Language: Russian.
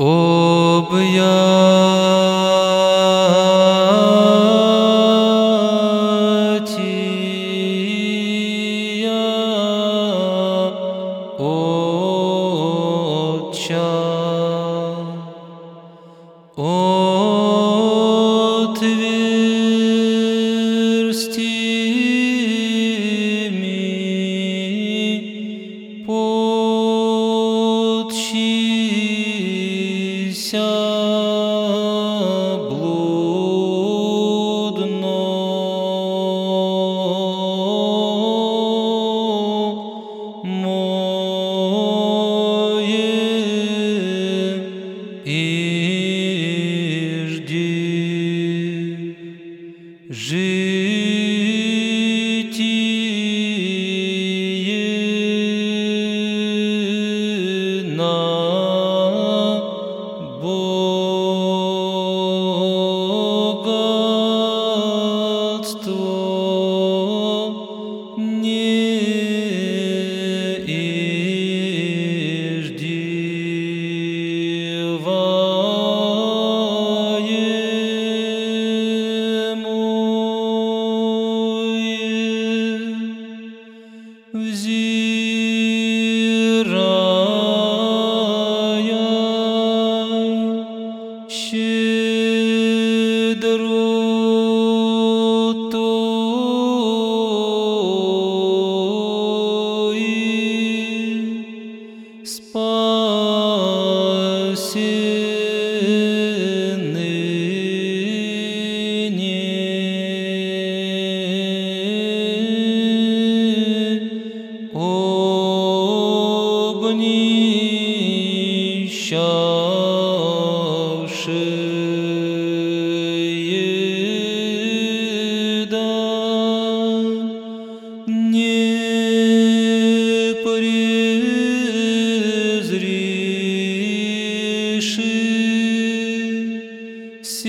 Oh, ya J'ai обнищавши. сердце.